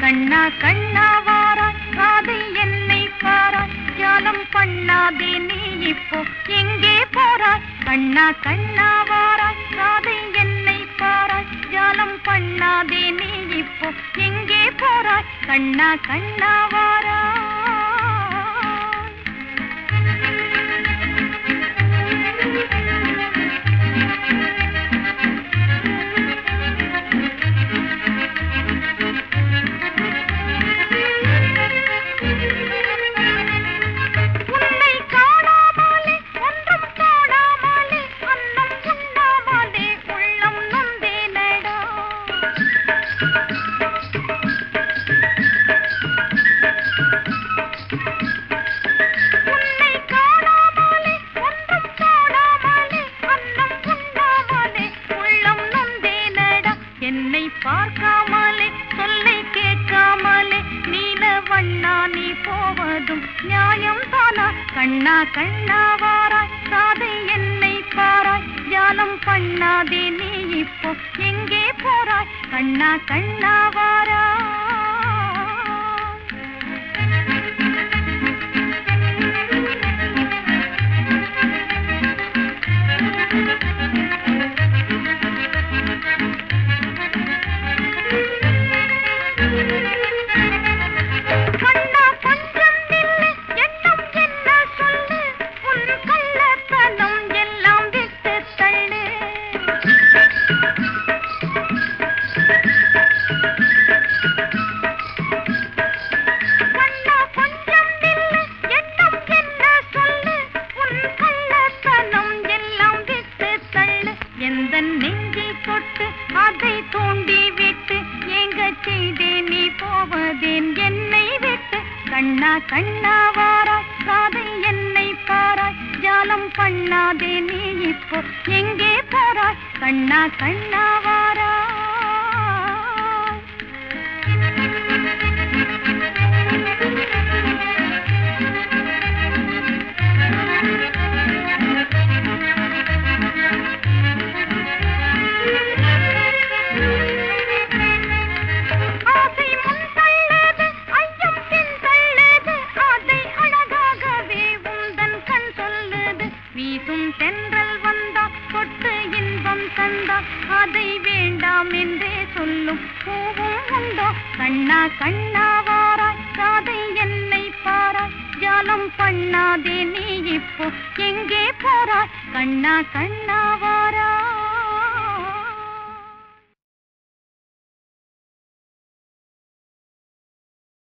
கண்ணா கண்ணா வாரான் காதை என்னை பாரான் தியானம் பண்ணாதே நீ இப்போ எங்கே போறாய் கண்ணா கண்ணா வாரான் காதை என்னை பாராய் தியானம் பண்ணாதே நீ இப்போ எங்கே போறாய் கண்ணா கண்ணா வாரான் என்னை பார்க்காமலே சொல்லை கேட்காமலே நீல வண்ணா நீ போவதும் நியாயம் தானா கண்ணா கண்ணா வாராய் காதை என்னை பாராய் தியானம் பண்ணாதே நீ இப்போ எங்கே போறாய்? கண்ணா கண்ணா வாராய். செய்தேன் நீ போவதேன் என்னை விட்டு. கண்ணா கண்ணா வாராய் காதை என்னை பாராய். ஜாலம் பண்ணாதே நீ இப்போ எங்கே போறாய் கண்ணா கண்ணா வாராய். வீசும் தென்றல் வந்தா கொட்டு இன்பம் தந்தா அதை வேண்டாம் என்றே சொல்லும் பூவும் உண்டோ? கண்ணா கண்ணா வாராய் காதை என்னை பாராய் ஜாலம் பண்ணாதே நீ இப்போ எங்கே போறாய்? கண்ணா கண்ணா வாராய்